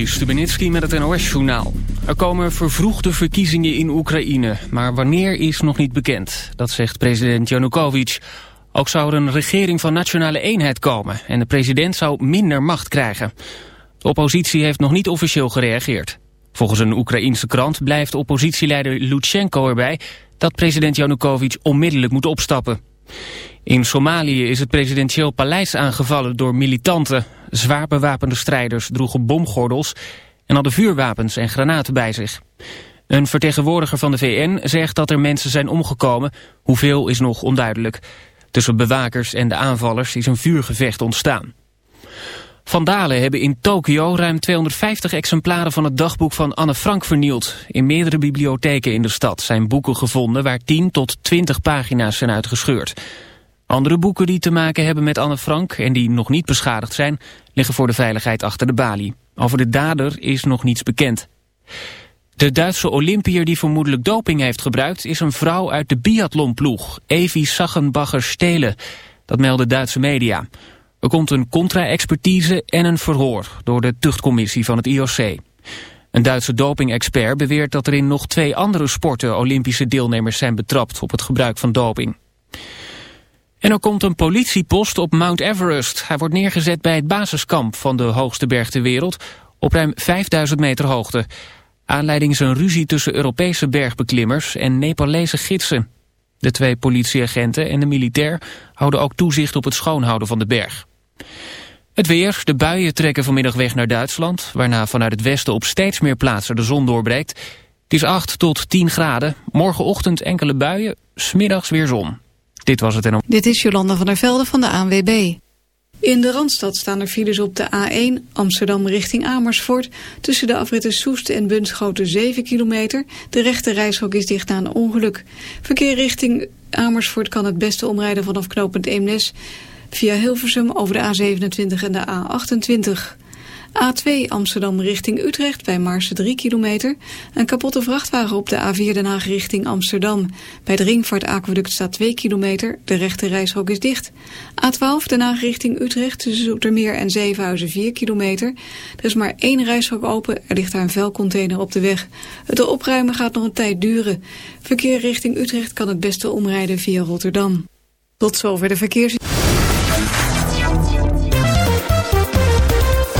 Juri met het NOS-journaal. Er komen vervroegde verkiezingen in Oekraïne, maar wanneer is nog niet bekend. Dat zegt president Janukovic. Ook zou er een regering van nationale eenheid komen en de president zou minder macht krijgen. De oppositie heeft nog niet officieel gereageerd. Volgens een Oekraïense krant blijft oppositieleider Lutsenko erbij dat president Janukovic onmiddellijk moet opstappen. In Somalië is het presidentieel paleis aangevallen door militanten. Zwaar bewapende strijders droegen bomgordels en hadden vuurwapens en granaten bij zich. Een vertegenwoordiger van de VN zegt dat er mensen zijn omgekomen. Hoeveel is nog onduidelijk. Tussen bewakers en de aanvallers is een vuurgevecht ontstaan. Vandalen hebben in Tokio ruim 250 exemplaren van het dagboek van Anne Frank vernield. In meerdere bibliotheken in de stad zijn boeken gevonden waar 10 tot 20 pagina's zijn uitgescheurd. Andere boeken die te maken hebben met Anne Frank en die nog niet beschadigd zijn, liggen voor de veiligheid achter de balie. Over de dader is nog niets bekend. De Duitse Olympier die vermoedelijk doping heeft gebruikt is een vrouw uit de biathlonploeg, Evi Sachenbacher-Stelen. Dat melden Duitse media. Er komt een contra-expertise en een verhoor door de tuchtcommissie van het IOC. Een Duitse doping-expert beweert dat er in nog twee andere sporten Olympische deelnemers zijn betrapt op het gebruik van doping. En er komt een politiepost op Mount Everest. Hij wordt neergezet bij het basiskamp van de hoogste berg ter wereld op ruim 5000 meter hoogte. Aanleiding is een ruzie tussen Europese bergbeklimmers en Nepalese gidsen. De twee politieagenten en de militair houden ook toezicht op het schoonhouden van de berg. Het weer, de buien trekken vanmiddag weg naar Duitsland... waarna vanuit het westen op steeds meer plaatsen de zon doorbreekt. Het is 8 tot 10 graden, morgenochtend enkele buien, smiddags weer zon. Dit was het en... Dit is Jolanda van der Velde van de ANWB. In de Randstad staan er files op de A1 Amsterdam richting Amersfoort... tussen de afritten Soest en Bunschoten 7 kilometer. De rechte reishok is dicht na een ongeluk. Verkeer richting Amersfoort kan het beste omrijden vanaf knooppunt Eemnes... via Hilversum over de A27 en de A28... A2 Amsterdam richting Utrecht bij Marsen 3 kilometer. Een kapotte vrachtwagen op de A4 Den Haag richting Amsterdam. Bij de ringvaart aqueduct staat 2 kilometer. De rechte reishok is dicht. A12 Den Haag richting Utrecht tussen Zoetermeer en Zevenhuizen 4 kilometer. Er is maar één reishok open. Er ligt daar een vuilcontainer op de weg. Het opruimen gaat nog een tijd duren. Verkeer richting Utrecht kan het beste omrijden via Rotterdam. Tot zover de verkeers...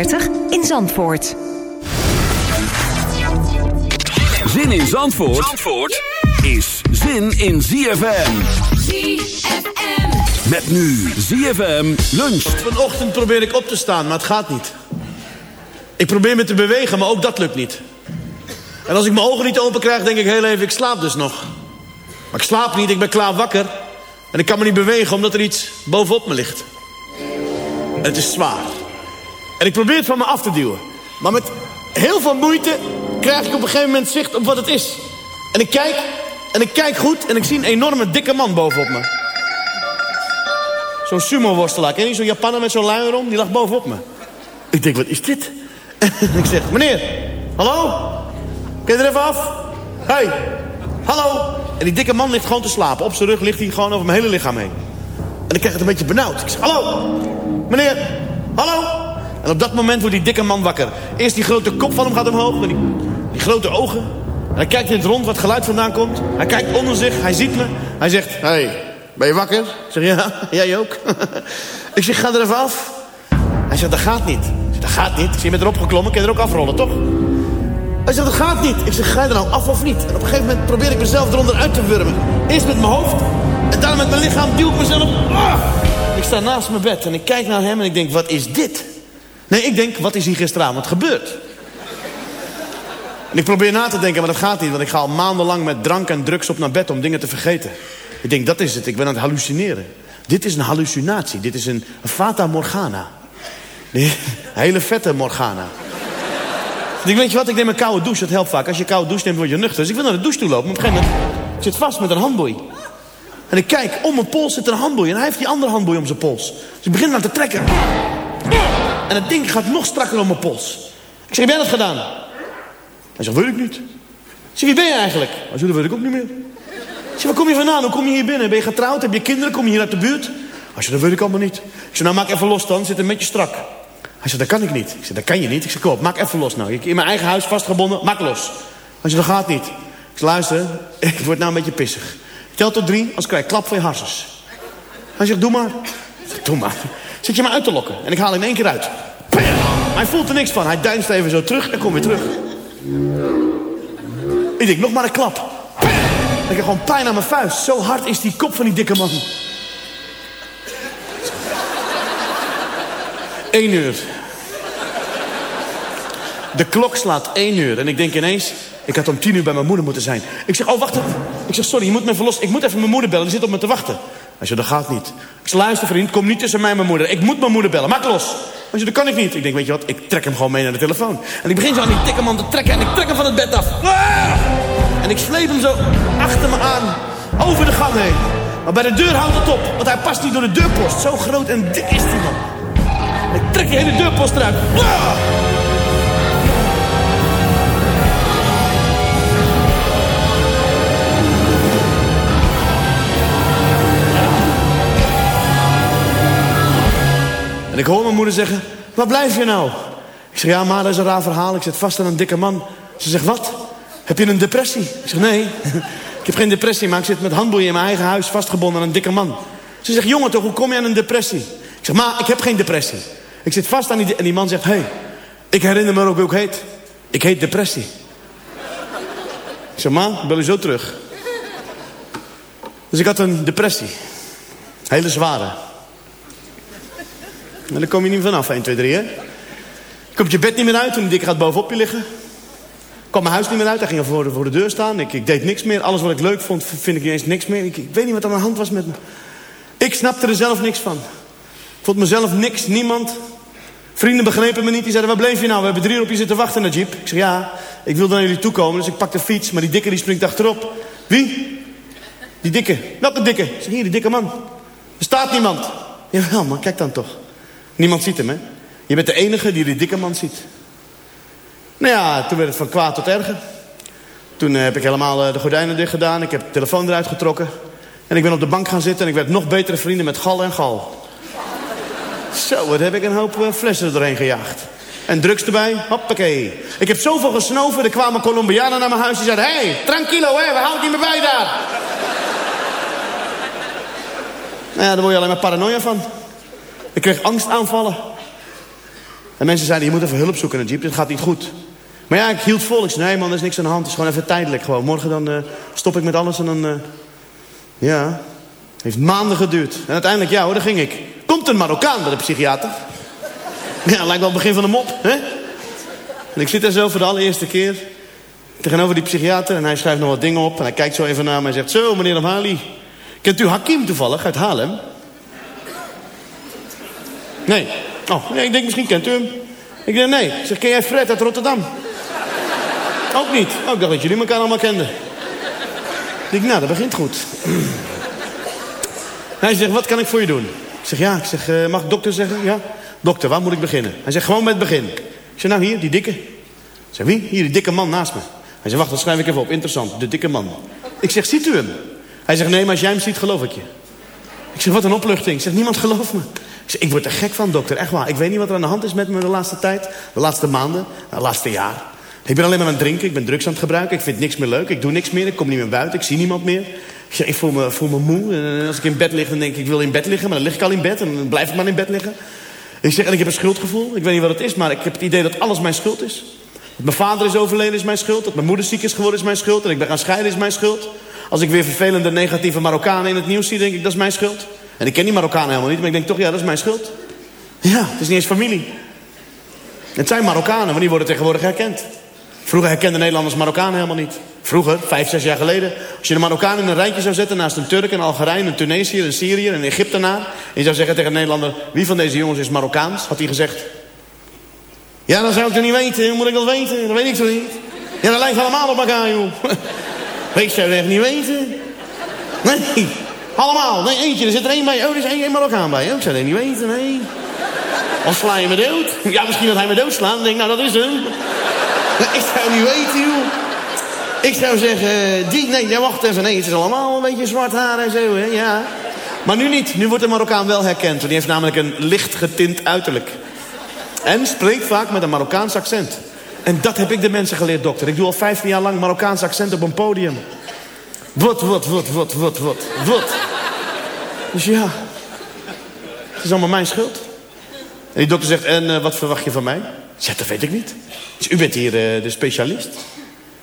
in Zandvoort. Zin in Zandvoort, Zandvoort is zin in ZFM. ZFM. Met nu ZFM luncht. Vanochtend probeer ik op te staan, maar het gaat niet. Ik probeer me te bewegen, maar ook dat lukt niet. En als ik mijn ogen niet open krijg, denk ik heel even, ik slaap dus nog. Maar ik slaap niet, ik ben klaar wakker. En ik kan me niet bewegen omdat er iets bovenop me ligt. En het is zwaar. En ik probeer het van me af te duwen. Maar met heel veel moeite krijg ik op een gegeven moment zicht op wat het is. En ik kijk, en ik kijk goed en ik zie een enorme dikke man bovenop me. Zo'n sumo-worstelaar. Ken je zo'n Japaner met zo'n luier om? Die lag bovenop me. Ik denk, wat is dit? Ik zeg, meneer, hallo? Kun je er even af? Hey, hallo? En die dikke man ligt gewoon te slapen. Op zijn rug ligt hij gewoon over mijn hele lichaam heen. En ik krijg het een beetje benauwd. Ik zeg, hallo? Meneer, hallo? En op dat moment wordt die dikke man wakker. Eerst die grote kop van hem gaat omhoog. met Die, grote ogen. En hij kijkt in het rond wat geluid vandaan komt. Hij kijkt onder zich, hij ziet me. Hij zegt, hey, ben je wakker? Ik zeg, ja, jij ook. ik zeg, ga er even af. Hij zegt, dat gaat niet. Ik zeg, dat gaat niet. Ik zeg, je bent erop geklommen, kun je er ook afrollen, toch? Hij zegt, dat gaat niet. Ik zeg, ga je er nou af of niet? En op een gegeven moment probeer ik mezelf eronder uit te wurmen. Eerst met mijn hoofd. En daarna met mijn lichaam duw ik mezelf... Ah! Ik sta naast mijn bed en ik kijk naar hem en ik denk, wat is dit? Nee, ik denk, wat is hier gisteravond gebeurd? En ik probeer na te denken, maar dat gaat niet. Want ik ga al maandenlang met drank en drugs op naar bed om dingen te vergeten. Ik denk, dat is het. Ik ben aan het hallucineren. Dit is een hallucinatie. Dit is een, fata morgana. Een hele vette morgana. Ik weet je wat, ik neem een koude douche. Dat helpt vaak. Als je koude douche neemt, word je nuchter. Dus ik wil naar de douche toe lopen. Maar op een gegeven moment ik zit vast met een handboei. En ik kijk, om mijn pols zit een handboei. En hij heeft die andere handboei om zijn pols. Dus ik begin aan te trekken. En het ding gaat nog strakker om mijn pols. Ik zeg, heb jij dat gedaan? Hij zegt, weet ik niet. Ik zeg, wie ben je eigenlijk? Hij zegt, dat weet ik ook niet meer. Ik zeg, waar kom je vandaan? Hoe kom je hier binnen? Ben je getrouwd? Heb je kinderen? Kom je hier uit de buurt? Hij zegt, dat weet ik allemaal niet. Ik zeg, nou maak even los dan. Zit een beetje strak. Hij zegt, dat kan ik niet. Ik zeg, dat kan je niet. Ik zeg, kom op, maak even los nou. Ik in mijn eigen huis vastgebonden, maak los. Hij zegt, dat gaat niet. Ik zeg, luister, ik word nou een beetje pissig. Tel tot drie, als krijg klap van je harsens. Hij zegt, doe maar. Doe maar. Zit je me uit te lokken? En ik haal hem in één keer uit. Bam! Hij voelt er niks van. Hij duinst even zo terug en komt weer terug. Ik denk, nog maar een klap. Bam! Ik heb gewoon pijn aan mijn vuist. Zo hard is die kop van die dikke man. Eén uur. De klok slaat één uur. En ik denk ineens, ik had om tien uur bij mijn moeder moeten zijn. Ik zeg, oh wacht even. Ik zeg, sorry, je moet me los. Ik moet even mijn moeder bellen, die zit op me te wachten. Hij zegt, dat gaat niet. Ik zeg, luister vriend, kom niet tussen mij en mijn moeder. Ik moet mijn moeder bellen, maak los. Hij zegt, dat kan ik niet. Ik denk, weet je wat, ik trek hem gewoon mee naar de telefoon. En ik begin zo aan die dikke man te trekken en ik trek hem van het bed af. Ah! En ik sleep hem zo achter me aan, over de gang heen. Maar bij de deur houdt het op, want hij past niet door de deurpost. Zo groot en dik is die man. En ik trek die hele deurpost eruit. Ah! Ik hoor mijn moeder zeggen, waar blijf je nou? Ik zeg, ja maar dat is een raar verhaal. Ik zit vast aan een dikke man. Ze zegt, wat? Heb je een depressie? Ik zeg, nee. ik heb geen depressie, maar ik zit met handboeien in mijn eigen huis vastgebonden aan een dikke man. Ze zegt, jongen toch, hoe kom je aan een depressie? Ik zeg, maar ik heb geen depressie. Ik zit vast aan die... En die man zegt, hé, hey, ik herinner me ook hoe ik heet. Ik heet depressie. Ik zeg, ma, bel u zo terug. Dus ik had een depressie. Hele zware. En daar kom je niet vanaf, 1, 2, 3, hè? Komt je bed niet meer uit en die dik gaat bovenop je liggen. Kwam mijn huis niet meer uit, hij ging voor de, voor de deur staan. Ik, ik deed niks meer. Alles wat ik leuk vond, vind ik niet eens niks meer. Ik, weet niet wat aan de hand was met me. Ik snapte er zelf niks van. Ik vond mezelf niks, niemand. Vrienden begrepen me niet. Die zeiden, waar bleef je nou? We hebben drie op je zitten wachten naar Jeep. Ik zeg, ja, ik wilde naar jullie toe komen. Dus ik pak de fiets, maar die dikke die springt achterop. Wie? Die dikke. Welke dikke? Ik zeg, hier, die dikke man. Er staat niemand. Jawel, man, kijk dan toch. Niemand ziet hem, hè? Je bent de enige die die dikke man ziet. Nou ja, toen werd het van kwaad tot erger. Toen eh, heb ik helemaal eh, de gordijnen dicht gedaan. Ik heb de telefoon eruit getrokken. En ik ben op de bank gaan zitten en ik werd nog betere vrienden met gal en gal. Zo, wat heb ik een hoop eh, flessen er gejaagd. En drugs erbij, hoppakee. Ik heb zoveel gesnoven, er kwamen Colombianen naar mijn huis. Die zeiden, hé, hey, tranquilo, hè, we houden niet meer bij daar. nou ja, daar word je alleen maar paranoia van. Ik kreeg angstaanvallen. En mensen zeiden, je moet even hulp zoeken in de jeep, dit gaat niet goed. Maar ja, ik hield vol. Ik zei, nee man, er is niks aan de hand. Het is gewoon even tijdelijk. Gewoon. Morgen dan eh, stop ik met alles en dan... eh, ja, heeft maanden geduurd. En uiteindelijk, ja hoor, daar ging ik. Komt een Marokkaan bij de psychiater. Ja, lijkt wel het begin van de mop, hè? En ik zit daar zo voor de allereerste keer tegenover die psychiater... en hij schrijft nog wat dingen op en hij kijkt zo even naar me en zegt... Zo, meneer Amhali, kent u Hakim toevallig uit Haarlem? Nee. Oh, nee, ik denk misschien kent u hem. Ik denk nee. Zeg, ken jij Fred uit Rotterdam? Ook niet. Oh, ik dacht dat jullie elkaar allemaal kenden. Ik denk, nou, dat begint goed. Hij zegt, wat kan ik voor je doen? Ik zeg, ja. Ik zeg, eh, mag ik dokter zeggen? Ja. Dokter, waar moet ik beginnen? Hij zegt, gewoon met het begin. Ik zeg, nou hier, die dikke. Ik zeg, wie? Hier, die dikke man naast me. Hij zegt, wacht, dat schrijf ik even op. Interessant, de dikke man. Ik zeg, ziet u hem? Hij zegt, nee, maar als jij hem ziet, geloof ik je. Ik zeg, wat een opluchting. Ik zeg, niemand gelooft me. Ik word er gek van, dokter. Echt waar. Ik weet niet wat er aan de hand is met me de laatste tijd. De laatste maanden. Het laatste jaar. Ik ben alleen maar aan het drinken. Ik ben drugs aan het gebruiken. Ik vind niks meer leuk. Ik doe niks meer. Ik kom niet meer buiten. Ik zie niemand meer. Ik voel me moe. En als ik in bed lig, dan denk ik, ik wil in bed liggen. Maar dan lig ik al in bed. En dan blijf ik maar in bed liggen. Ik zeg, en ik heb een schuldgevoel. Ik weet niet wat het is, maar ik heb het idee dat alles mijn schuld is. Dat mijn vader is overleden is mijn schuld. Dat mijn moeder ziek is geworden is mijn schuld. En ik ben gaan scheiden is mijn schuld. Als ik weer vervelende negatieve Marokkanen in het nieuws zie, denk ik, dat is mijn schuld. En ik ken die Marokkanen helemaal niet, maar ik denk toch, ja, dat is mijn schuld. Ja, het is niet eens familie. Het zijn Marokkanen, maar die worden tegenwoordig herkend. Vroeger herkenden Nederlanders Marokkanen helemaal niet. Vroeger, vijf, zes jaar geleden. Als je de Marokkaan in een rijtje zou zetten naast een Turk, een Algerijn, een Tunesiër, een Syriër, een Egyptenaar. En je zou zeggen tegen een Nederlander, wie van deze jongens is Marokkaans? Had hij gezegd. Ja, dan zou ik het niet weten. Hoe moet ik dat weten? Dat weet ik zo niet. Ja, dat lijkt allemaal op elkaar, joh. Weet je, echt niet weten. Nee, allemaal. Nee, eentje. Er zit er één bij. Oh, er is één, Marokkaan bij. Oh, ik zou dat niet weten, nee. Of sla je me dood? Ja, misschien dat hij me doodslaat. Dan denk nou, dat is hem. Ik zou niet weten, joh. Ik zou zeggen, die, nee, nee, wacht even. Nee, het is allemaal een beetje zwart haar en zo, hè, ja. Maar nu niet. Nu wordt de Marokkaan wel herkend. Want die heeft namelijk een licht getint uiterlijk. En spreekt vaak met een Marokkaans accent. En dat heb ik de mensen geleerd, dokter. Ik doe al 15 jaar lang Marokkaans accent op een podium. Wat, wat, wat, wat, wat, wat, wat. Dus ja, het is allemaal mijn schuld. En die dokter zegt, en eh, wat verwacht je van mij? Ik zeg, dat weet ik niet. Dus u bent hier eh, de specialist.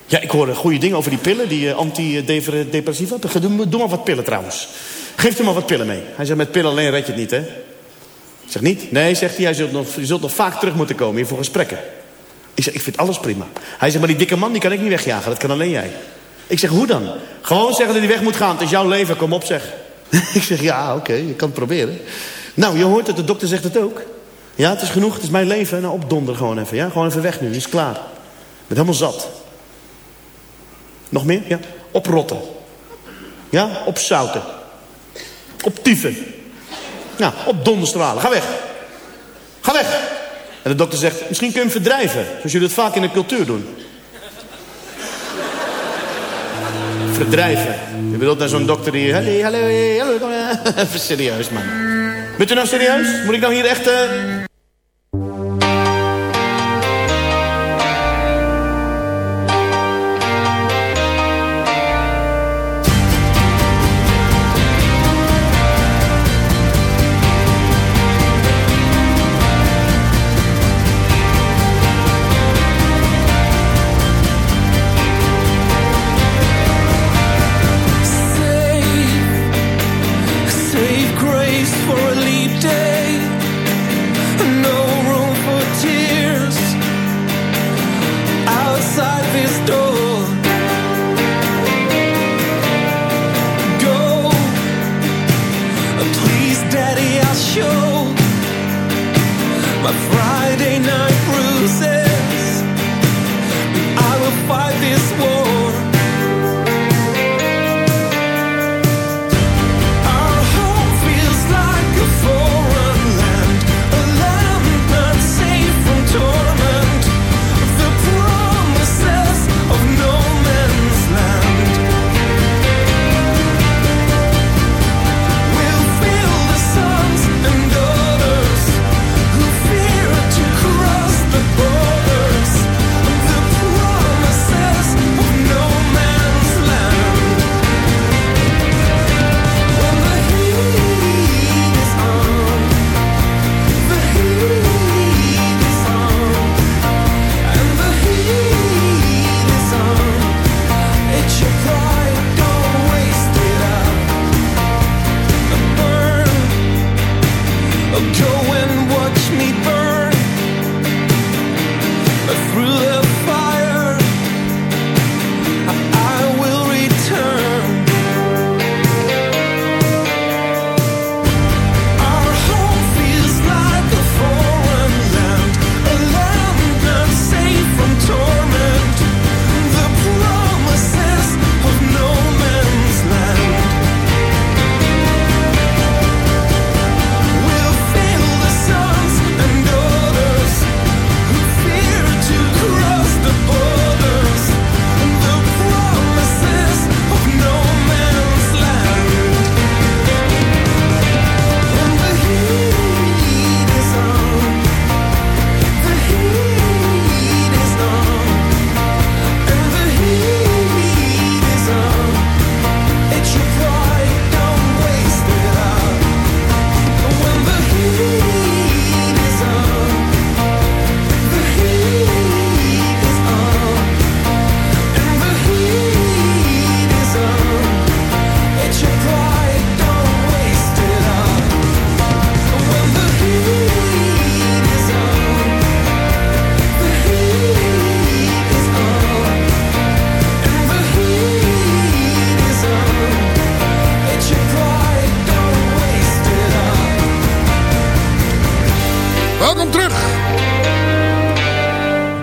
Ja, ik hoor eh, goede dingen over die pillen, die uh, antidepressiva. Doe, doe maar wat pillen trouwens. Geef er maar wat pillen mee. Hij zegt, met pillen alleen red je het niet, hè? Ik zeg, niet? Nee, zegt hij, zult nog, je zult nog vaak terug moeten komen hier voor gesprekken. Ik zeg, ik vind alles prima. Hij zegt, maar die dikke man, die kan ik niet wegjagen. Dat kan alleen jij. Ik zeg, hoe dan? Gewoon zeggen dat hij weg moet gaan. Het is jouw leven, kom op zeg. ik zeg, ja, oké, je kan het proberen. Nou, je hoort het, de dokter zegt het ook. Ja, het is genoeg, het is mijn leven. Nou, opdonder gewoon even, ja? Gewoon even weg nu, is klaar. Ik ben helemaal zat. Nog meer? Ja. Oprotten. Ja, opzouten. Optieven. Ja, op donderstralen. Ga weg. Ga weg. En de dokter zegt, misschien kun je hem verdrijven. Zoals jullie het vaak in de cultuur doen. Verdrijven. Je bedoelt naar zo'n dokter die... Hallo, hallo, hallo. serieus, man. Bent u nou serieus? Moet ik nou hier echt... eh,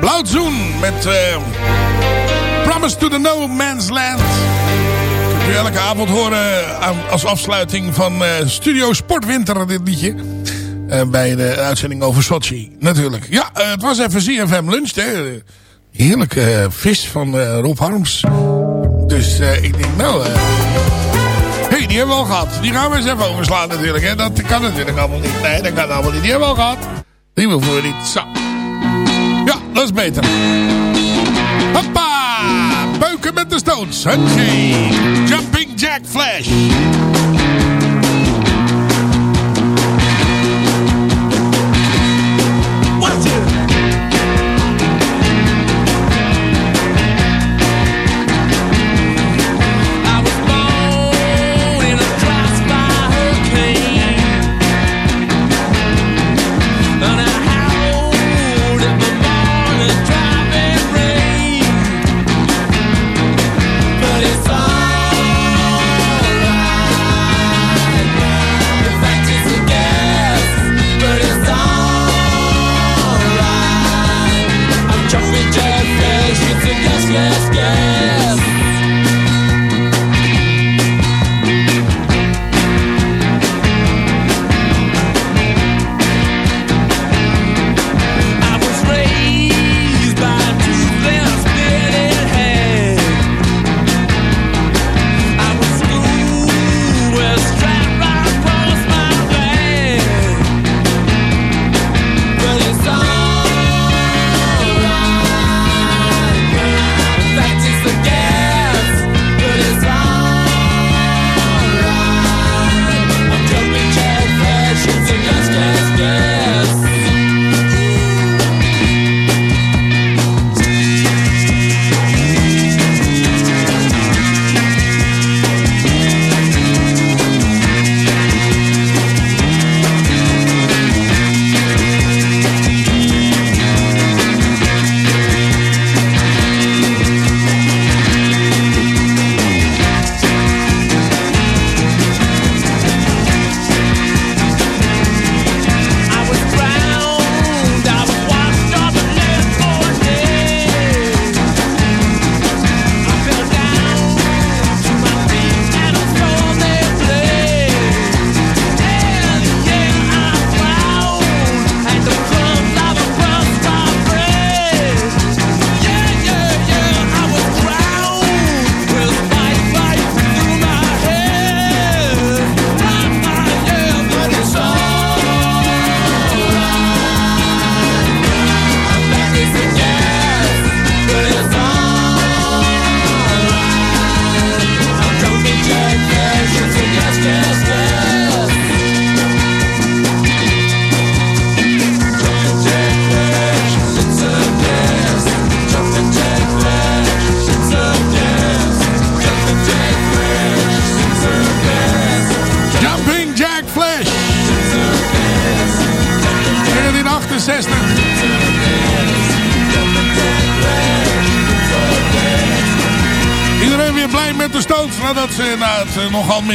Blauwzoen met eh, Promise to the No Man's Land. Kunt u elke avond horen aan- als afsluiting van eh, Studio Sportwinter dit liedje. Eh, bij de uitzending over Sochi, natuurlijk. Ja, eh, het was even ZFM Lunch, hè. Heerlijke eh, vis van eh, Rob Harms. Dus eh, ik denk, nou... eh hey, die hebben we al gehad. Die gaan we eens even overslaan natuurlijk. Hè. Dat kan natuurlijk allemaal niet. Nee, dat kan allemaal niet. Die hebben we al gehad. Die hoeven we niet. Zo. Dat is beter. Hoppa! Beuken met de Stones. Huntje. Jumping Jack Flash.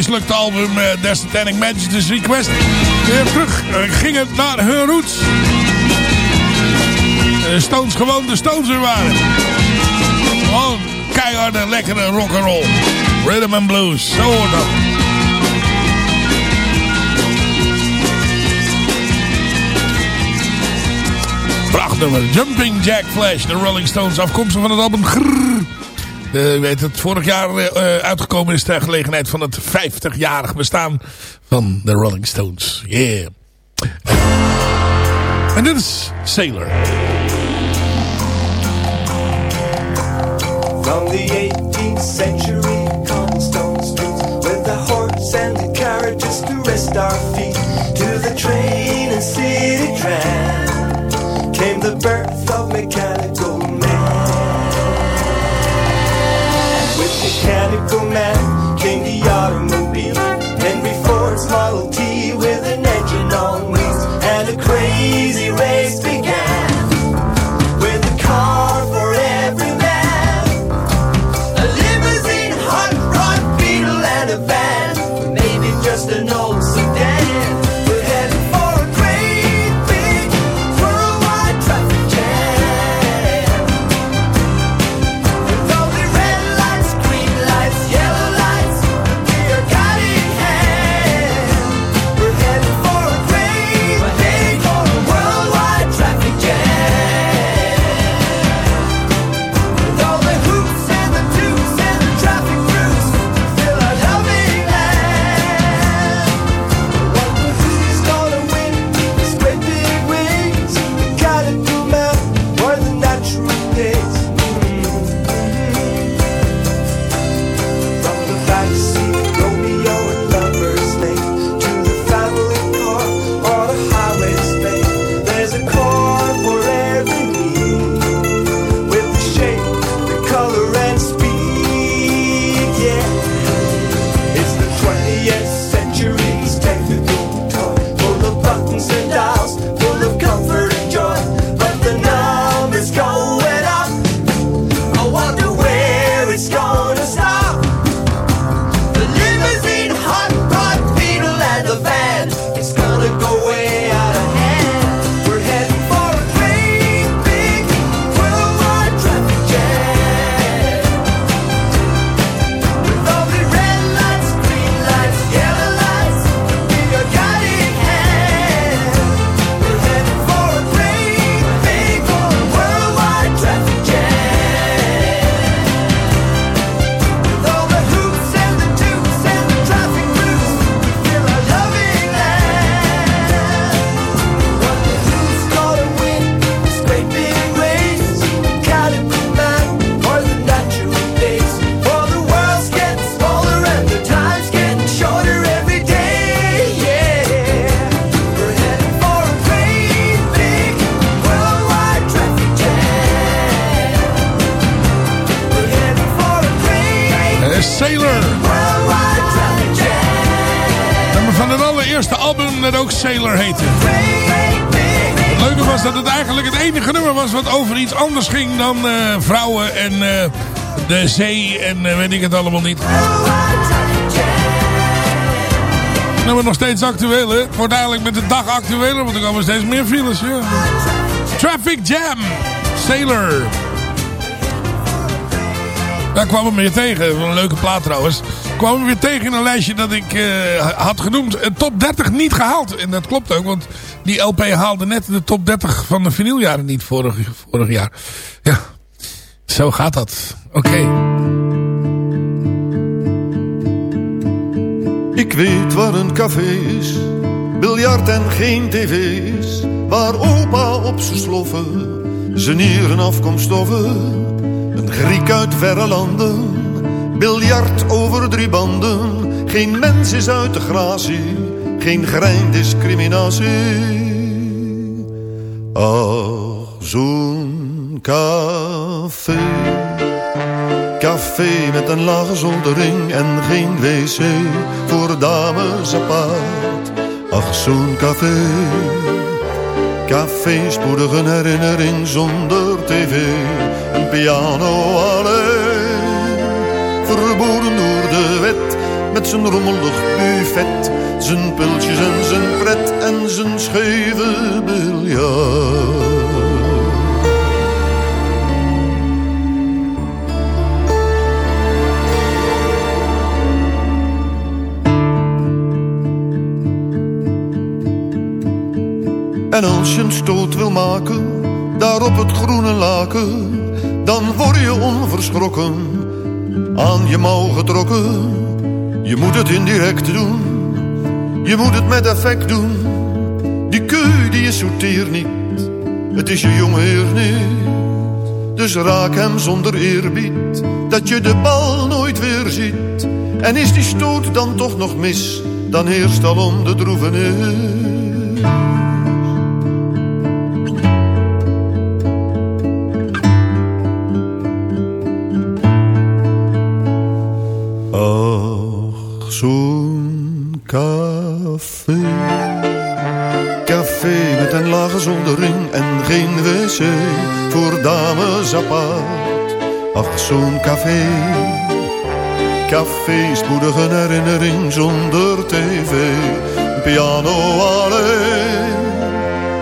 Mislukte album uh, The Request weer terug eh, gingen naar hun roots. De Stones gewoon de Stones weer waren. Gewoon keiharde, lekkere rock'n'roll. Rhythm and blues, zo hoort dat. Prachtnummer. Jumping Jack Flash, de Rolling Stones. Afkomstig van het album Grrr. Eh, u weet het, vorig jaar eh, uitgekomen is ter gelegenheid van het 50-jarig bestaan van de Rolling Stones. Yeah. En dit is Sailor. From the 18th century, over iets anders ging dan eh, vrouwen en eh, de zee en eh, weet ik het allemaal niet. Nummer nog steeds actueel, hè? Wordt eigenlijk met de dag actueler, want er komen steeds meer files. Ja. Traffic Jam, Sailor. Daar kwam ik weer tegen. Een leuke plaat trouwens. kwam ik weer tegen in een lijstje dat ik had genoemd. Top 30 niet gehaald. En dat klopt ook. Want die LP haalde net de top 30 van de vinyljaren niet vorig, vorig jaar. Ja, zo gaat dat. Oké. Ik weet waar een café is, biljart en geen tv's. Waar opa op zijn sloffen, zijn nieren afkomstoffen. Een Griek uit verre landen, biljart over drie banden. Geen mens is uit de gratie, geen grein discriminatie. Ach, zo'n café. Café met een lage zoldering en geen wc voor dames apart. Ach, zo'n café. Café spoedig een herinnering zonder tv. Een piano alleen. Verboden door de wet. Met zijn rommelig buffet. Zijn pultjes en zijn pret en zijn scheve biljart. En als je een stoot wil maken, daar op het groene laken, dan word je onverschrokken, aan je mouw getrokken. Je moet het indirect doen, je moet het met effect doen. Die keu die je sorteert niet, het is je jonge heer niet. Dus raak hem zonder eerbied, dat je de bal nooit weer ziet. En is die stoot dan toch nog mis, dan heerst al om de droevenis. Apart. Ach, zo'n café. Café spoedig een herinnering zonder tv. Piano alleen.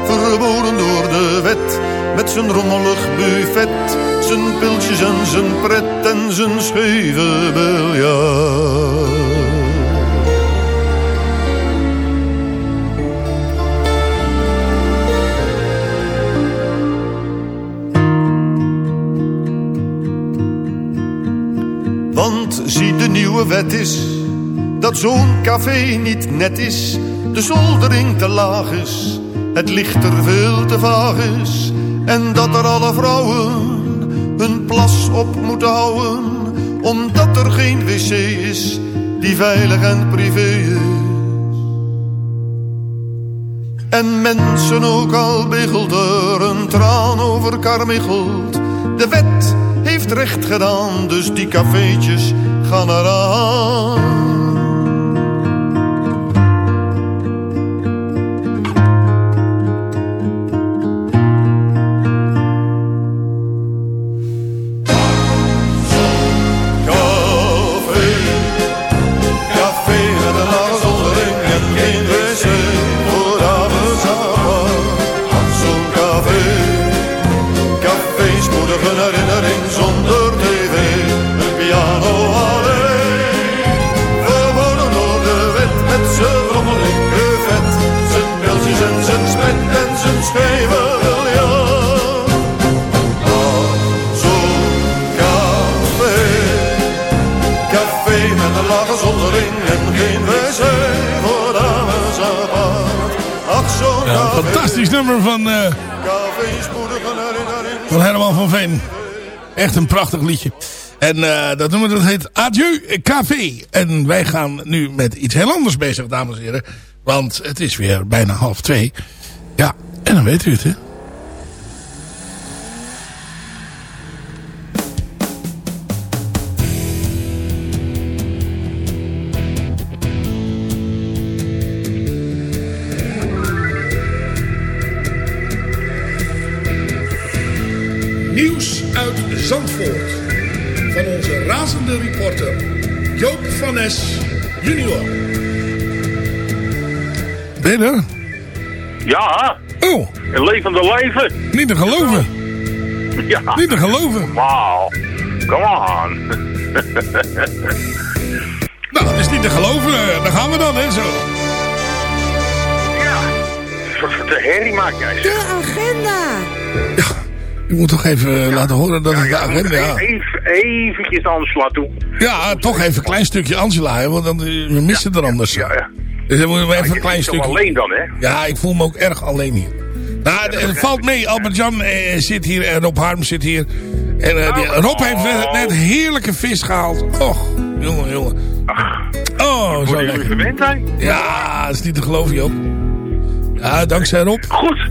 Verboden door de wet met zijn rommelig buffet. Zijn piltjes en zijn pret en zijn scheve biljart. Wet is dat zo'n café niet net is. De zoldering te laag is, het licht er veel te vaag is. En dat er alle vrouwen hun plas op moeten houden. Omdat er geen wc is die veilig en privé is. En mensen ook al bigelt er een traan over karmichelt. De wet heeft recht gedaan, dus die cafeetjes café, café spoedig een herinnering zonder tv. Piano alleen, verboden door de wet met zijn rommeling buffet. Zijn pilsjes en zijn spet en zijn scheve zo'n café. Café met een lage zoldering en geen wc voor dames apart. Ach, zo'n Ja, fantastisch nummer van, herinnering. van Herman van Veen. Echt een prachtig liedje. En eh, dat nummer dat heet Adieu Café. En wij gaan nu met iets heel anders bezig, dames en heren. Want het is weer bijna half twee. Ja, en dan weet u het, hè. Niet te geloven. Ja. Niet te geloven. Wauw. Come on. Nou, dat is niet te geloven. Eh, Daar gaan we dan, hè, zo. Ja. Wat de herrie maakt jij. De agenda. Je moet toch even eh, laten horen dat het de Ja, agenda... Ja, Even, eventjes Angela toe. ja, toch even een klein stukje Angela, hè, want dan, eh, we missen er anders. Ja, ja. Dus dan moeten we even een klein stukje... alleen dan, hè? Ja, ik voel me ook erg alleen hier. Nou, het- valt mee. Albert-Jan eh, zit hier en Rob Harm zit hier. En eh, die- Rob heeft net, net heerlijke vis gehaald. Och, jongen, jongen. Oh, zo lekker. verwend zijn? Ja, dat is niet te geloven, Joop. Ja, dankzij Rob. Goed.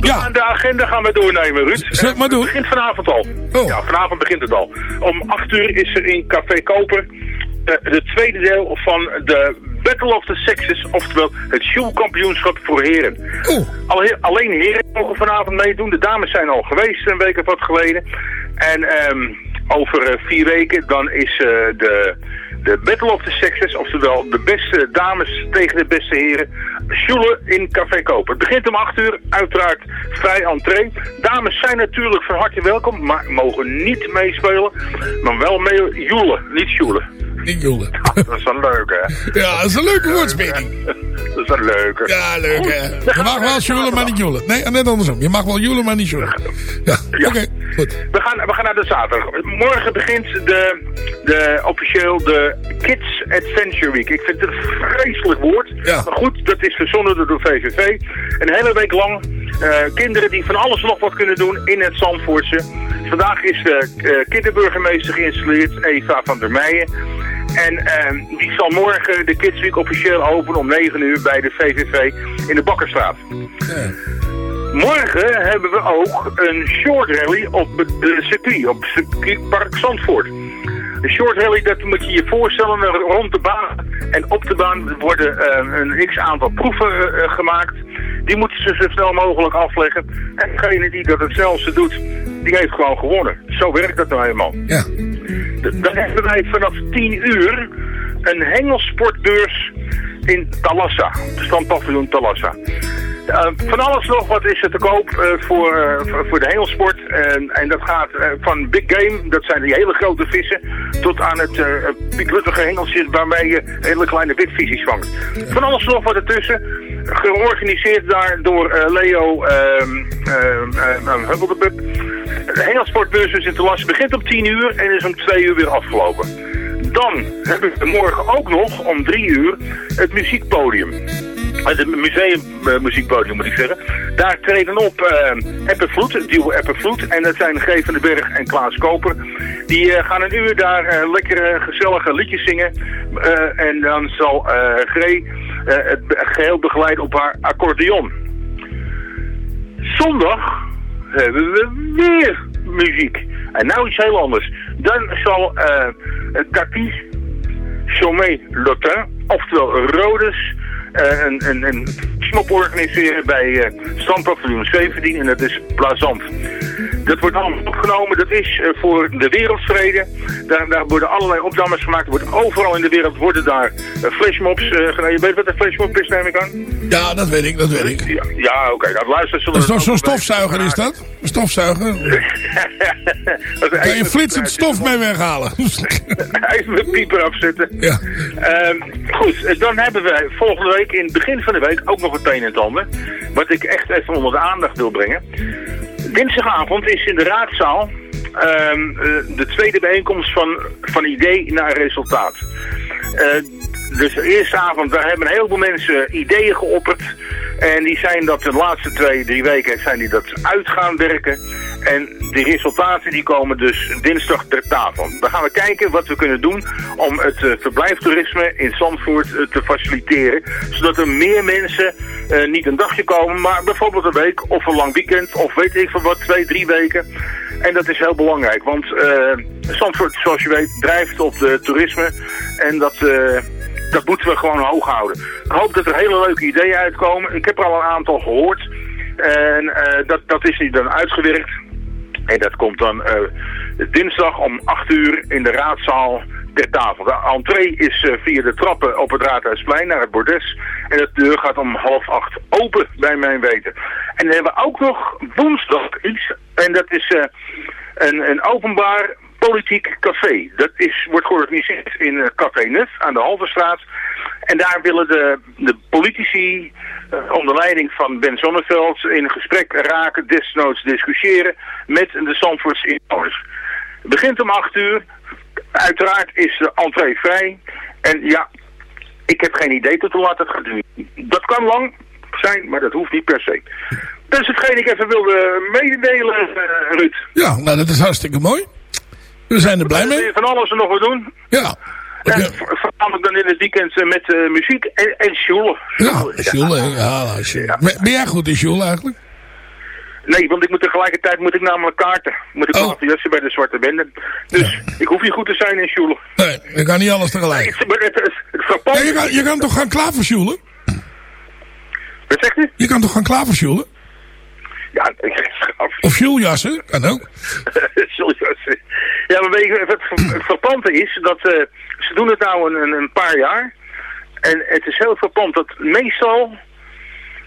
Ja. De agenda gaan we doornemen, Ruud. Ik maar doen? Het begint vanavond al. Oh. Ja, vanavond begint het al. Om 8 uur is er in Café Koper eh, het tweede deel van de Battle of the Sexes, oftewel het shoelkampioenschap voor heren. Alle- alleen heren mogen vanavond meedoen. De dames zijn al geweest een week of wat geleden. En ehm, over eh, vier weken dan is eh, de, de Battle of the Sexes, oftewel de beste dames tegen de beste heren, Sjoelen in Café Koper. Het begint om 8 uur, uiteraard vrij entree. Dames zijn natuurlijk van harte welkom, maar mogen niet meespelen, maar wel mee joelen, niet sjoelen. Niet. Dat is wel leuk, hè? Ja, dat is een leuke woordspeling. Dat is wel leuk, hè? Ja, leuk hè. Je mag we wel joelen, maar niet joelen. Nee, net andersom. Je mag wel joelen, maar niet joelen. Ja, oké, goed. We gaan, we gaan naar de zaterdag. Morgen begint de, de, officieel de Kids Adventure Week. Ik vind het een vreselijk woord. Ja. Maar goed, dat is verzonnen door de VVV. Een hele week lang kinderen die van alles nog wat kunnen doen in het Zandvoortse. Vandaag is de eh, kinderburgemeester geïnstalleerd, Eva van der Meijen. En eh, die zal morgen de Kids Week officieel openen om 9 uur bij de VVV in de Bakkerstraat. Morgen hebben we ook een short rally op het eh, circuit, op circuitpark Zandvoort. De short rally, dat moet je je voorstellen, rond de baan en op de baan worden eh, een x-aantal proeven eh, gemaakt. Die moeten ze zo snel mogelijk afleggen. En degene die dat het snelste doet, die heeft gewoon gewonnen. Zo werkt dat nou helemaal. Ja. Dan hebben wij vanaf 10 uur een hengelsportbeurs in Talassa. Standpaviljoen Talassa. Eh, van alles nog wat is er te koop eh, voor, eh, voor- voor de hengelsport. En, dat gaat van big game, dat zijn die hele grote vissen, tot aan het piekluttige hengeltje waarmee je hele kleine witvisjes vangt. Van alles nog wat ertussen. Georganiseerd daar door Leo ehm ehm, ehm, Hubbeldebup. De hengelsportbeurs in Talassa begint om 10 uur en is om 2 uur weer afgelopen. Dan hebben we morgen ook nog om 3 uur het muziekpodium. Het museummuziekpodium moet ik zeggen. Daar treden op uh, Eppervloed, het duo Eppervloed. En dat zijn Berg en Klaas Koper. Die gaan een uur daar uh, lekkere, gezellige liedjes zingen. En dan zal uh, G het geheel begeleiden op haar accordeon. Zondag hebben we weer muziek. En nou iets heel anders. Dan zal Tati Chomé Lotin, oftewel Rodes, een, een, een snop organiseren bij uh, Standpaviljoen 17 en dat is Plazant. Dat wordt allemaal opgenomen, dat is uh, voor de wereldvrede. Daar, daar worden allerlei opnames gemaakt, wordt overal in de wereld worden daar flashmobs gedaan. Je weet wat een flashmob is, neem ik aan? Ja, dat weet ik, dat weet ik. Ja, ja oké, okay, dat luistert zullen Dat is zo'n stofzuiger, is dat? Een stofzuiger? kan je flitsend stof mee weghalen? Even mijn pieper afzetten. Ja. Um, goed, dan hebben we volgende week, in het begin van de week, ook nog het een en ander. Wat ik echt even onder de aandacht wil brengen. Dinsdagavond is in de raadzaal um, de tweede bijeenkomst van, van idee naar resultaat. Uh, dus de eerste avond, daar hebben een heleboel mensen ideeën geopperd. En die zijn dat de laatste twee, drie weken zijn die dat uit gaan werken. En die resultaten die komen dus dinsdag ter tafel. Dan gaan we kijken wat we kunnen doen om het uh, verblijftoerisme in Zandvoort uh, te faciliteren. Zodat er meer mensen uh, niet een dagje komen, maar bijvoorbeeld een week of een lang weekend of weet ik veel wat, twee, drie weken. En dat is heel belangrijk, want Zandvoort, zoals je weet, drijft op de toerisme. En dat dat moeten we gewoon hoog houden. Ik hoop dat er hele leuke ideeën uitkomen. Ik heb er al een aantal gehoord. En uh, dat, dat is nu dan uitgewerkt. En dat komt dan uh, dinsdag om 8 uur in de raadzaal ter tafel. De entree is eh, via de trappen op het Raadhuisplein naar het bordes. En de deur gaat om half acht open, bij mijn weten. En dan hebben we ook nog woensdag iets. En dat is een, een openbaar politiek café. Dat is, wordt georganiseerd in eh, Café Nuf aan de Halverstraat. En daar willen de, de politici eh, onder leiding van Ben Zonneveld in gesprek raken, desnoods discussiëren met de Zandvoortse inwoners. Het begint om 8 uur. Uiteraard is de entree vrij. En ja, ik heb geen idee tot hoe laat het gaat duren. Dat kan lang zijn, maar dat hoeft niet per se. Dat is hetgeen ik even wilde mededelen, eh, Ruud. Ja, nou dat is hartstikke mooi. We zijn er blij mee. Van alles en nog wat doen. Ja. En vo- voornamelijk dan in het weekend eh, met eh, muziek en, en sjoelen. Ja, hè. ja, Jules. Ben- jij goed in Jules eigenlijk? Nee, want ik moet tegelijkertijd moet ik namelijk kaarten. Moet ik Oh. laten jassen bij de Zwarte Bende. Dus ik hoef niet goed te zijn in sjoelen. Nee, je kan niet alles tegelijk. Het, het, het, het frappant- Ja, je, kan, je kan toch gaan klaversjoelen? Wat zegt u? Je kan toch gaan klaversjoelen? Ja, ik Of joeljassen, kan ook. Ja, maar weet je, het, het is dat eh, ze doen het nou een, een, paar jaar. En het is heel frappant dat meestal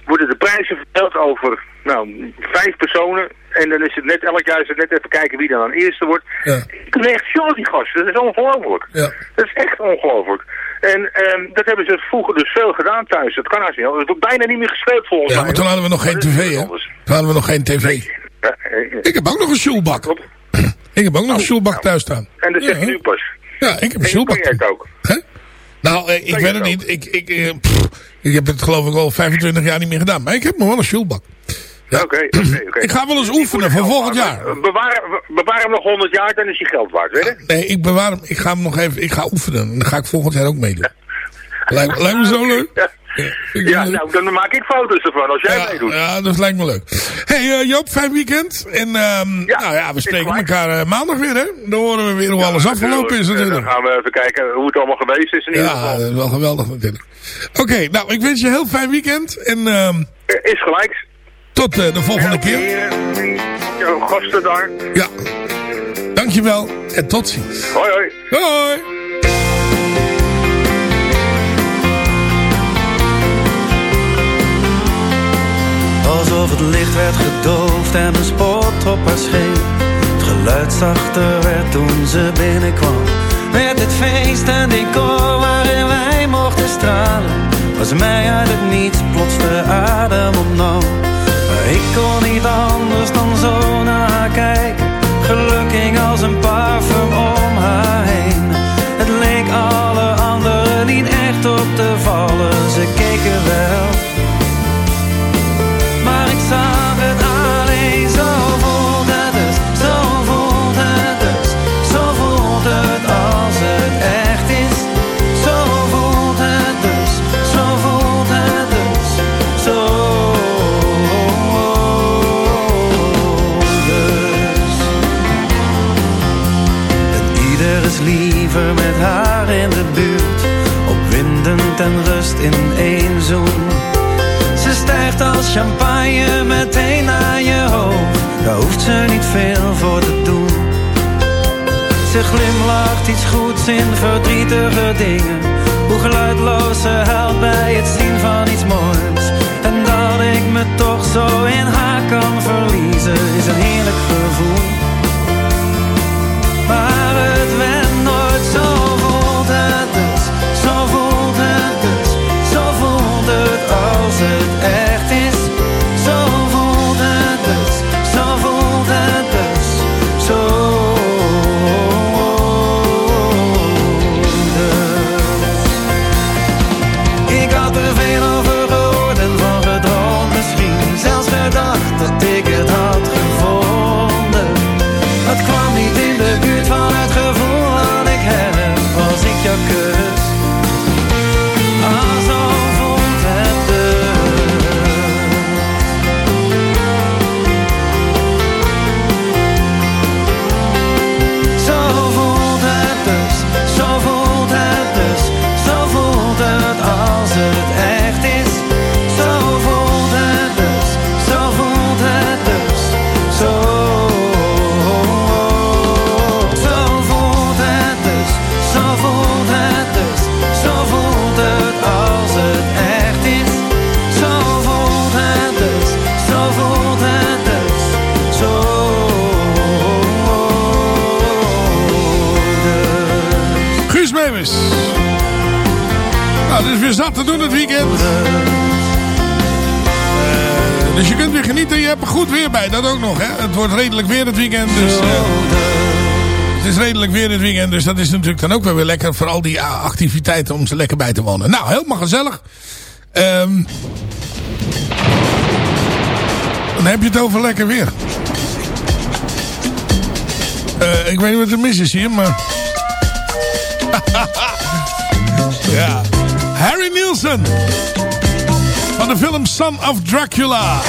worden de prijzen verdeeld over nou, vijf personen. En dan is het net, elk jaar is het net even kijken wie dan aan eerste wordt. Ja. Ik kunnen echt sjollen die gasten, dat is ongelooflijk. Ja. Dat is echt ongelooflijk. En ehm, dat hebben ze vroeger dus veel gedaan thuis. Dat kan haast niet. Het wordt bijna niet meer gespeeld volgens Ja, mij. maar toen hadden we nog geen tv, hè? Toen hadden we nog geen tv. Ja, Ik heb ook nog een sjoelbak. Klopt. Ik heb ook nog een Oh, sjoelbak nou. thuis staan. En dat Ja, zeg je nu pas. Ja, ik heb een En het ook? Hè? Nou, eh, ik weet het niet. Ik, ik, eh, pff, ik heb het geloof ik al 25 jaar niet meer gedaan. Maar ik heb nog wel een Ja. Oké, oké. Ik ga wel eens oefenen voor volgend jaar. Bewaar, bewaar hem nog 100 jaar, dan is hij geld waard, weet je? Nee, ik bewaar hem. Ik ga hem nog even. Ik ga oefenen. En dan ga ik volgend jaar ook meedoen. Lijkt, lijkt me zo leuk. Ja, ja nou, dan maak ik foto's ervan als jij Ja, meedoet. ja, dat lijkt me leuk. hey, eh, Joop, fijn weekend. En ehm, Ja, nou ja, we spreken elkaar eh, maandag weer, hè? Dan horen we weer hoe alles afgelopen is natuurlijk. Dan gaan we even kijken hoe het allemaal geweest is in ieder Ja, geval. dat is wel geweldig natuurlijk. Oké, nou, ik wens je een heel fijn weekend. En ehm, Eh, Is gelijk. Tot eh, de volgende Ja, keer. jouw gasten daar. Ja. Dankjewel en tot ziens. Hoi, hoi. Hoi. Alsof het licht werd gedoofd en een spot op haar scheen. Het geluid zachter werd toen ze binnenkwam. Werd het feest en decor waarin wij mochten stralen. Was mij uit het niets plots de adem ontnam. Ik kon niet anders dan zo naar haar kijken. Geluk ging als een parfum om haar heen. Het leek alle anderen niet echt op te vallen. Ze keken wel. Ze stijgt als champagne meteen naar je hoofd. Daar hoeft ze niet veel voor te doen. Ze glimlacht iets goeds in verdrietige dingen. Hoe geluidloos ze huilt bij het zien van iets moois. En dat ik me toch zo in haar kan verliezen is een heerlijk gevoel. Als probleem is. Nou, weer zat te doen het weekend. Eh, dus je kunt weer genieten. Je hebt er goed weer bij. Dat ook nog. Hè? Het wordt redelijk weer het weekend. Dus, eh, het is redelijk weer het weekend. Dus dat is natuurlijk dan ook wel weer lekker. Voor al die ah, activiteiten om ze lekker bij te wonen. Nou, helemaal gezellig. Ehm, dan heb je het over lekker weer. Eh, ik weet niet wat er mis is hier, maar... ja. Harry Nielsen. Van de film Son of Dracula.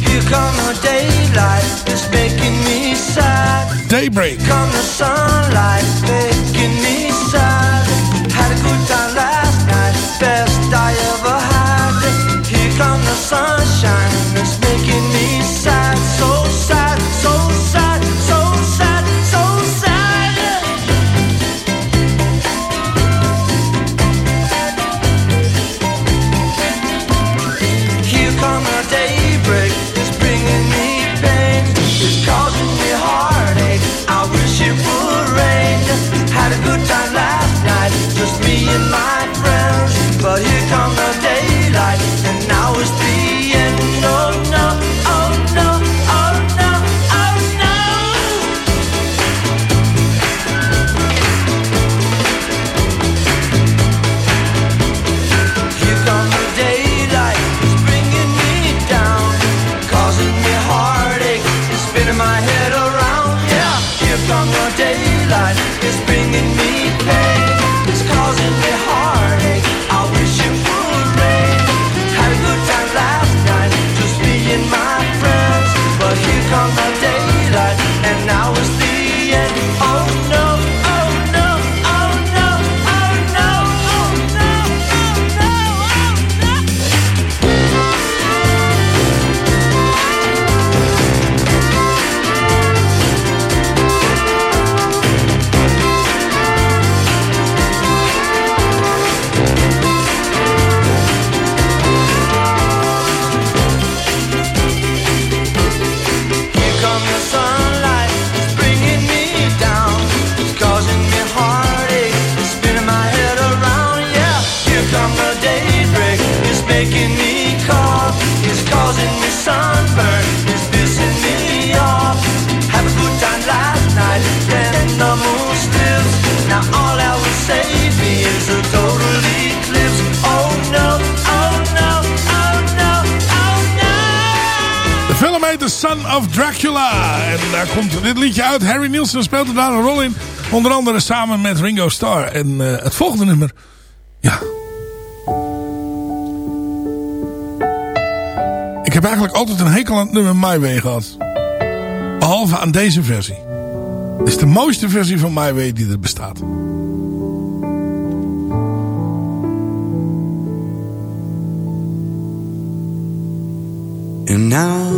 Here come the daylight, it's making me sad. Daybreak. Here come the sunlight, making me sad. Had a good time last night, best I ever had. Here come the sunshine, speelt er daar een rol in. Onder andere samen met Ringo Starr. En eh, het volgende nummer... Ja. Ik heb eigenlijk altijd een hekel aan het nummer My Way gehad. Behalve aan deze versie. Het is de mooiste versie van My Way die er bestaat. And now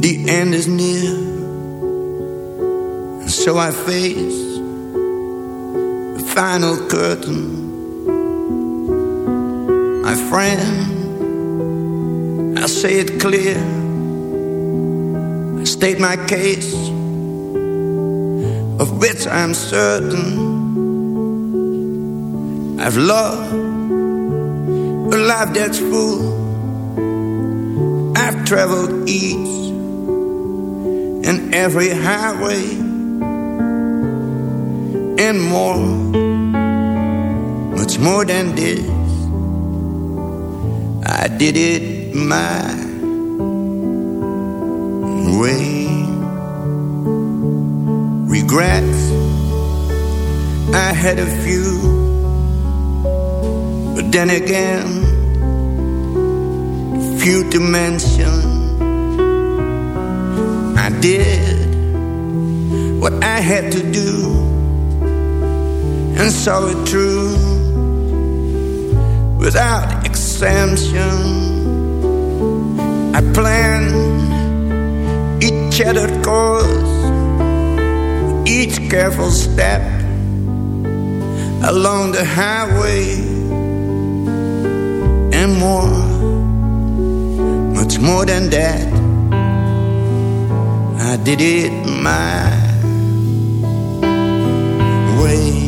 the end is near, so I face the final curtain. My friend, I say it clear, I state my case, of which I'm certain. I've loved a life that's full. I've traveled each and every highway and more, much more than this. I did it my way. Regrets, I had a few, but then again, few to mention. I did what I had to do and saw it through without exemption. I planned each shattered course, each careful step along the highway and more much more than that. I did it my way.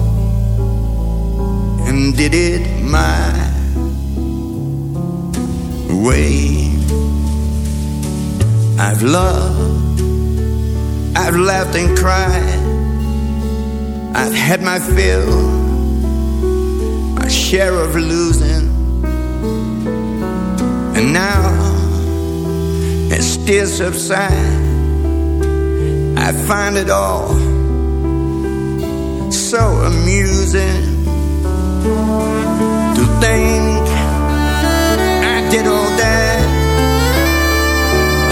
did it my way. I've loved, I've laughed and cried, I've had my fill, my share of losing, and now it still subsides. I find it all so amusing to think I did all that.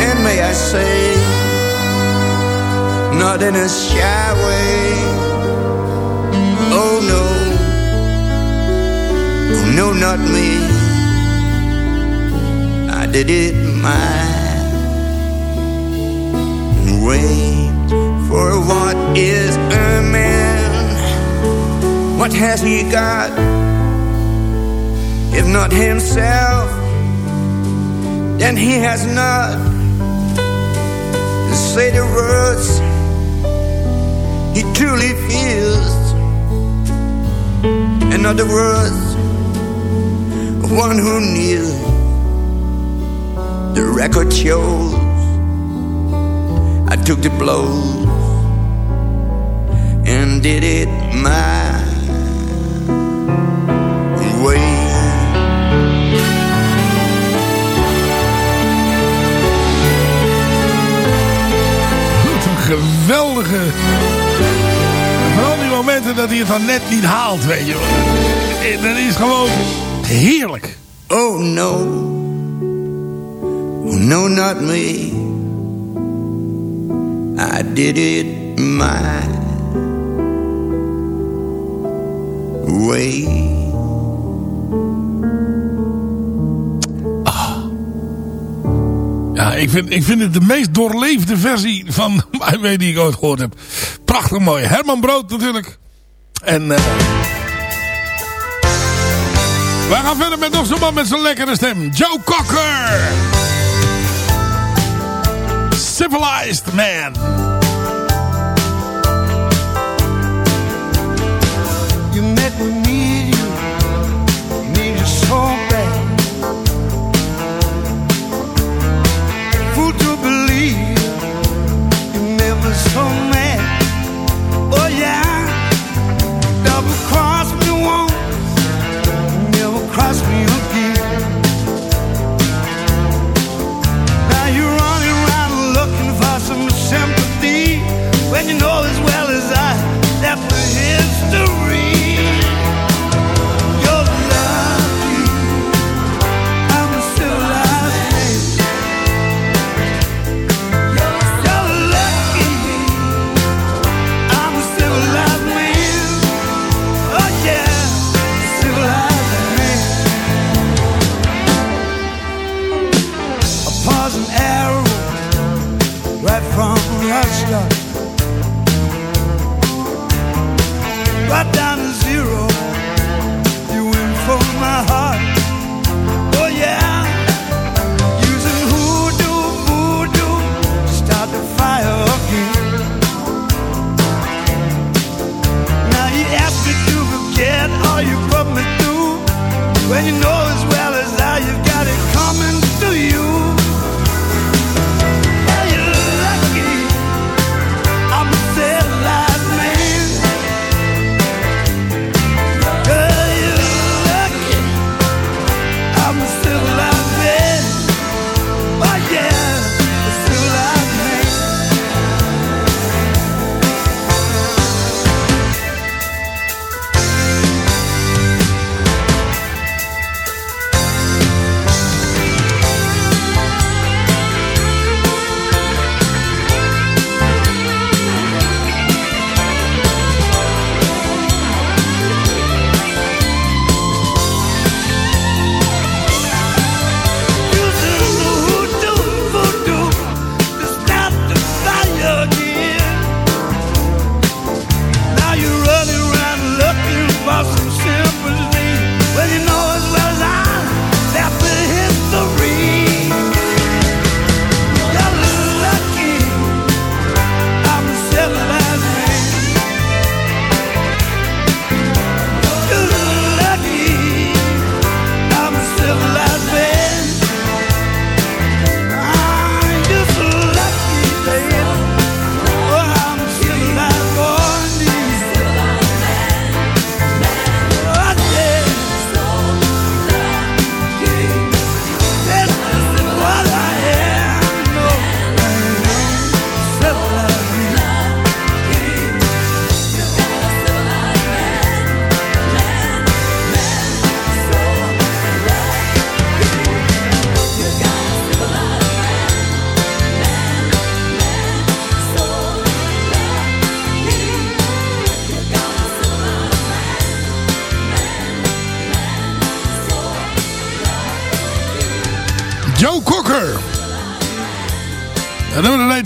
And may I say, not in a shy way. Oh no, oh no, not me. I did it my way. For what is a man? What has he got? If not himself, then he has not say the words he truly feels. In other words, one who kneels. The record shows I took the blows and did it my geweldige... Vooral die momenten dat hij het dan net niet haalt, weet je wel. Dat is gewoon heerlijk. Oh no, oh no, not me. I did it my way. Ja, ik vind, ik vind het de meest doorleefde versie van Way die ik ooit gehoord heb. Prachtig mooi. Herman Brood natuurlijk. En eh wij gaan verder met nog zo'n man met zo'n lekkere stem. Joe Cocker. Civilized Man. You make me lives to and you know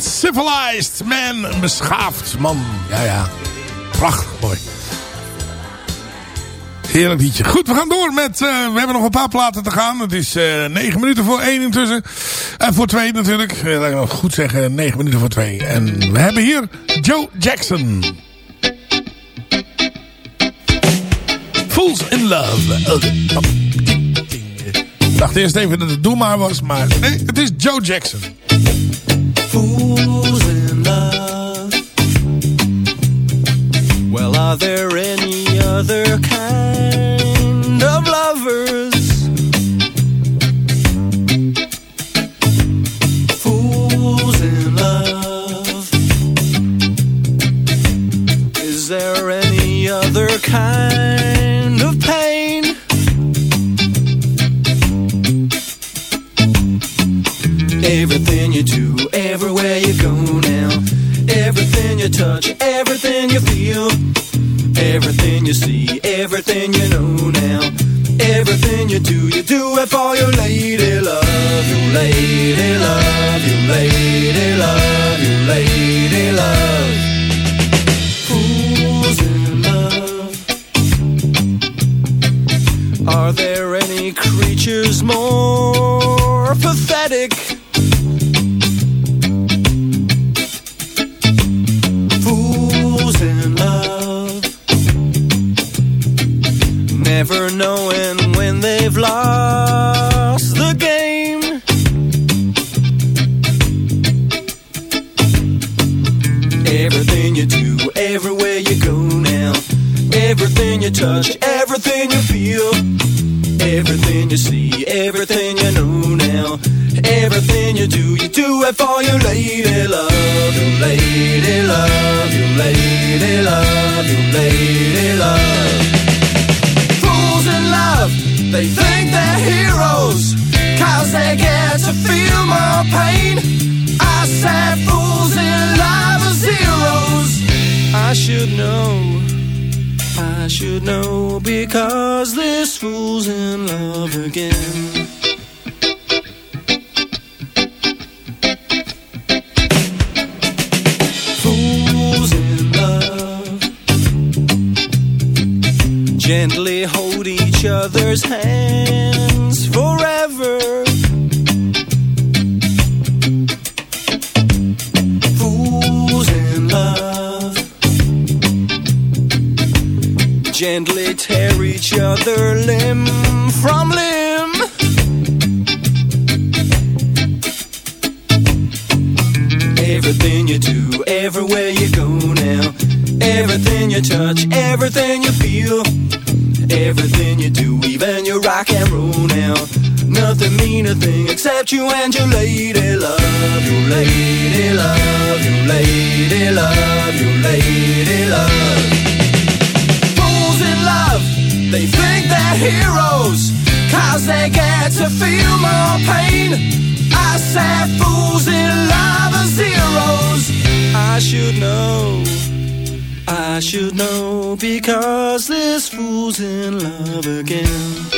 Civilized Man. Beschaafd man. Ja, ja. Prachtig mooi. Heerlijk liedje. Goed, we gaan door met... eh, we hebben nog een paar platen te gaan. Het is eh 9 minuten voor 1 intussen. En voor 2 natuurlijk. Eh, laat ik nog goed zeggen. 9 minuten voor 2. En we hebben hier Joe Jackson. Fools in Love. Ik dacht eerst even dat het Doe Maar was. Maar nee, het is Joe Jackson. Are there any other kind of lovers? Fools in love. Is there any other kind of pain? Everything you do, everywhere you go now. Everything you touch, lady love, your lady love, your lady love. Fools in love. Are there any creatures more pathetic? Fools in love. Never knowing when they've lost the game. Everything you touch, everything you feel. Everything you see, everything you know now. Everything you do, you do it for your lady love, your lady love, your lady love, your lady love. Fools in love, they think they're heroes, cause they get to feel more pain. I said fools in love are zeros. I should know. I should know because this fool's in love again. Fools in love gently hold each other's hands forever. Each limb from limb. Everything you do, everywhere you go now. Everything you touch, everything you feel. Everything you do, even your rock and roll now. Nothing mean a thing except you and your lady love. Your lady love, your lady love, your lady love. They think they're heroes. Cause they get to feel more pain. I said fools in love are zeros. I should know. I should know because this fool's in love again.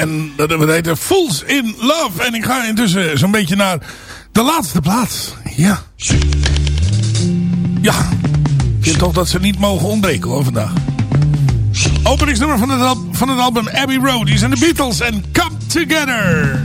En dat heet Fools in Love. En ik ga intussen zo'n beetje naar de laatste plaats. Ja. Ja. Ik vind toch dat ze niet mogen ontbreken hoor vandaag. Openingsnummer van het, van het album Abbey Road. Die zijn de Beatles en Come Together.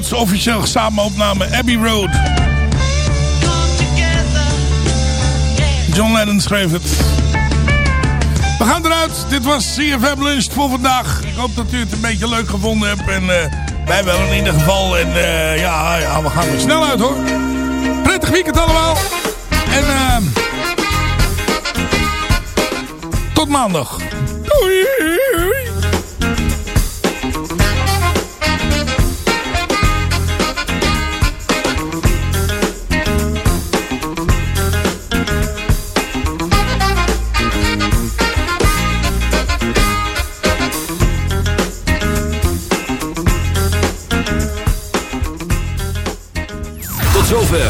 Laatste officieel samen opnamen, Abbey Road. John Lennon schreef het. We gaan eruit. Dit was CFM Lunch voor vandaag. Ik hoop dat u het een beetje leuk gevonden hebt. En eh, wij wel in ieder geval. En eh, ja, we gaan er snel uit hoor. Prettig weekend allemaal. En eh, tot maandag. Doei.